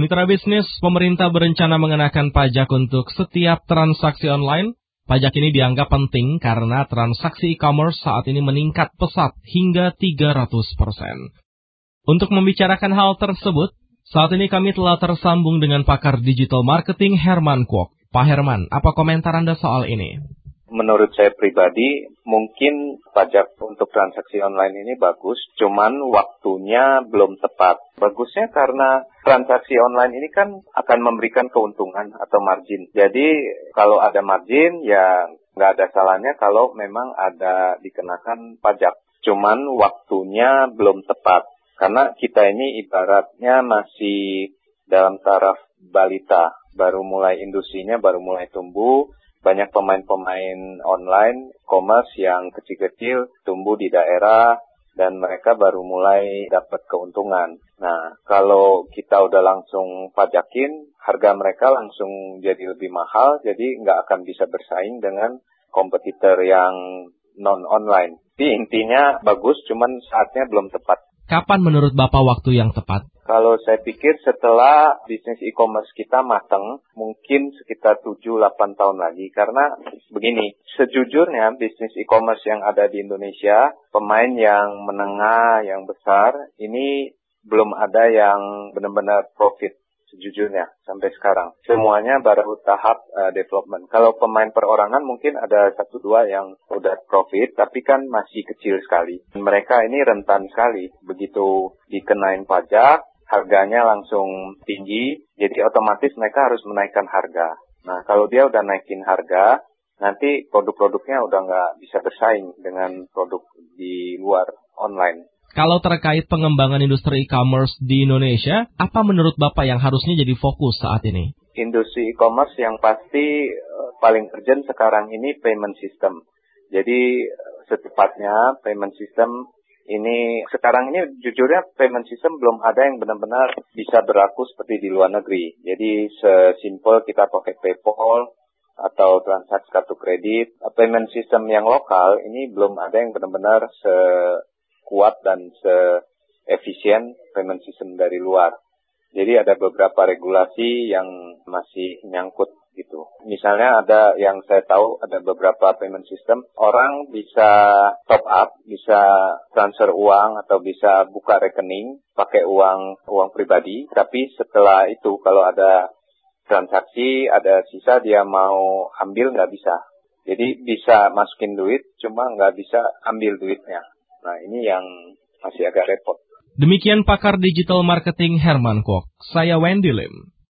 Mitra bisnis, pemerintah berencana mengenakan pajak untuk setiap transaksi online. Pajak ini dianggap penting karena transaksi e-commerce saat ini meningkat pesat hingga 300%. Untuk membicarakan hal tersebut, saat ini kami telah tersambung dengan pakar digital marketing Herman Kwok. Pak Herman, apa komentar Anda soal ini? Menurut saya pribadi mungkin pajak untuk transaksi online ini bagus, cuman waktunya belum tepat. Bagusnya karena transaksi online ini kan akan memberikan keuntungan atau margin. Jadi kalau ada margin ya nggak ada salahnya kalau memang ada dikenakan pajak. Cuman waktunya belum tepat. Karena kita ini ibaratnya masih dalam taraf balita, baru mulai industrinya baru mulai tumbuh, banyak pemain-pemain online commerce yang kecil-kecil tumbuh di daerah dan mereka baru mulai dapat keuntungan. Nah, kalau kita udah langsung pajakin, harga mereka langsung jadi lebih mahal, jadi nggak akan bisa bersaing dengan kompetitor yang non-online. Intinya bagus, cuman saatnya belum tepat. Kapan menurut Bapak waktu yang tepat? Kalau saya pikir setelah bisnis e-commerce kita matang, mungkin sekitar 7-8 tahun lagi. Karena begini, sejujurnya bisnis e-commerce yang ada di Indonesia, pemain yang menengah, yang besar, ini belum ada yang benar-benar profit sejujurnya sampai sekarang. Semuanya baru tahap uh, development. Kalau pemain perorangan mungkin ada satu dua yang udah profit, tapi kan masih kecil sekali. Mereka ini rentan sekali. Begitu dikenain pajak, harganya langsung tinggi, jadi otomatis mereka harus menaikkan harga. Nah, kalau dia udah naikin harga, nanti produk-produknya udah nggak bisa bersaing dengan produk di luar online. Kalau terkait pengembangan industri e-commerce di Indonesia, apa menurut Bapak yang harusnya jadi fokus saat ini? Industri e-commerce yang pasti eh, paling urgent sekarang ini payment system. Jadi eh, secepatnya payment system ini sekarang ini jujurnya payment system belum ada yang benar-benar bisa berlaku seperti di luar negeri. Jadi sesimpel kita pakai PayPal atau transaksi kartu kredit, payment system yang lokal ini belum ada yang benar-benar se kuat dan seefisien payment system dari luar. Jadi ada beberapa regulasi yang masih nyangkut. Misalnya ada yang saya tahu ada beberapa payment system orang bisa top up, bisa transfer uang atau bisa buka rekening pakai uang uang pribadi, tapi setelah itu kalau ada transaksi ada sisa dia mau ambil nggak bisa. Jadi bisa masukin duit, cuma nggak bisa ambil duitnya. Nah ini yang masih agak repot. Demikian pakar digital marketing Herman Kok. Saya Wendy Lim.